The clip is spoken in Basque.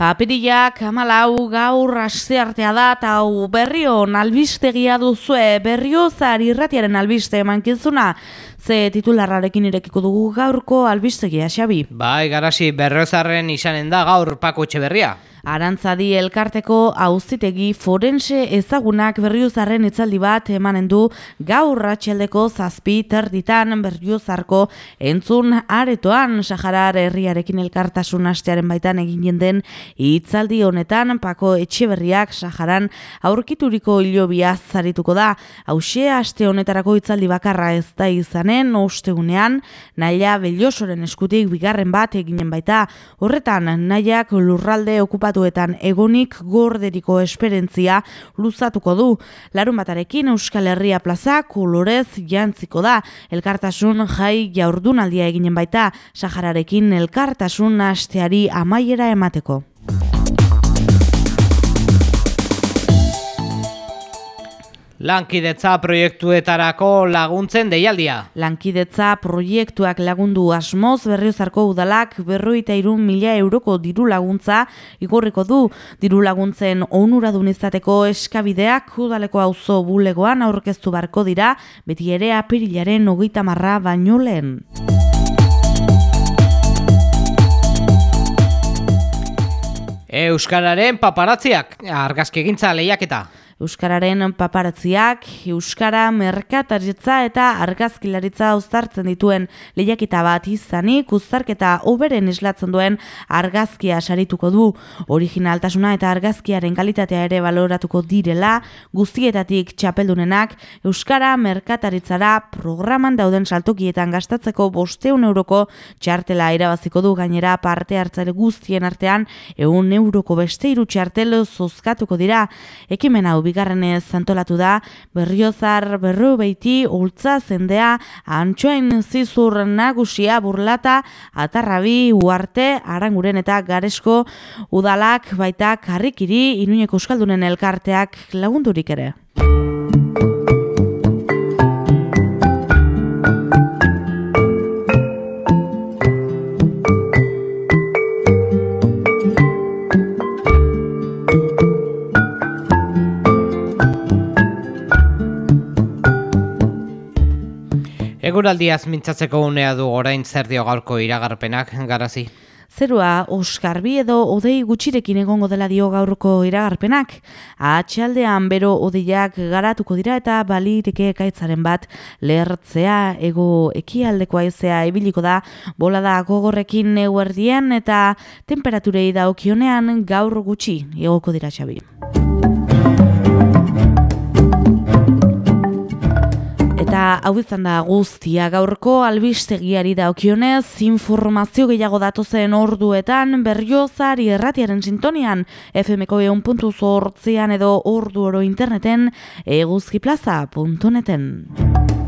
Apiriak amalau gaur artea da eta hau berrion albistegia duzue berriozar irratiaren albiste emankizuna. Ze titularrarekin irekiko dugu gaurko albistegia, Xabi? Bai, garasi berriozarren izanen da gaur pako etxe berria. Arantzadi elkarteko auzitegi forense ezagunak berriozarren itzaldi bat emanen du gaur ratxeldeko zazpi terditan berriozarko entzun aretoan Saharar herriarekin elkartasun astearen baitan egin den itzaldi honetan pako etxeberriak Saharan aurkituriko hilobia zarituko da. Hauxe aste honetarako itzaldi bakarra ez da izanen ostegunean naila beliosoren eskutik bigarren bat eginen baita. Horretan nahiak lurralde okupatu okupatuetan egonik gorderiko esperientzia luzatuko du. Larun batarekin Euskal Herria plaza kolorez jantziko da. Elkartasun jai jaurdunaldia eginen baita, Sahararekin elkartasun asteari amaiera emateko. Lankidetza proiektuetarako laguntzen deialdia. Lankidetza proiektuak lagundu asmoz berriozarko udalak berroita irun mila euroko diru laguntza igorriko du. Diru laguntzen onuradun izateko eskabideak udaleko auzo bulegoan aurkeztu barko dira, beti ere apirilaren hogeita marra baino lehen. Euskararen paparatziak, argazki egintza lehiaketa. Euskararen paparatziak, Euskara merkataritza eta argazkilaritza uztartzen dituen lehiakita bat izanik, uztarketa oberen islatzen duen argazkia sarituko du. Originaltasuna eta argazkiaren kalitatea ere baloratuko direla, guztietatik txapeldunenak, Euskara merkataritzara programan dauden saltokietan gastatzeko bosteun euroko txartela irabaziko du gainera parte hartzare guztien artean, eun euroko beste iru txartel zozkatuko dira. Ekimen hau bigarrenez antolatu da, berriozar berru beiti ultza zendea, antxoain zizur nagusia burlata, atarrabi, uarte, aranguren eta garesko udalak baita karrikiri inuñeko euskaldunen elkarteak lagundurik ere. Eguraldiaz mintzatzeko unea du orain zer dio gaurko iragarpenak garazi. Zerua oskarbi edo odei gutxirekin egongo dela dio gaurko iragarpenak. Atxaldean bero odeiak garatuko dira eta baliteke ekaitzaren bat lehertzea ego ekialdeko aizea ebiliko da bolada gogorrekin eguerdian eta temperaturei daukionean gaur gutxi egoko dira xabi. Hau izan da guztia gaurko albistegiari daukionez informazio gehiago datozen orduetan berriozari erratiaren sintonian FMko eun puntu edo ordu oro interneten eguzkiplaza.neten.